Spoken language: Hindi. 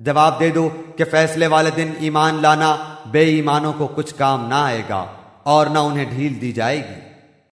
जवाब दे दो कि फैसले वाले दिन ईमान लाना बेईमानों को कुछ काम ना आएगा और ना उन्हें ढील दी जाएगी।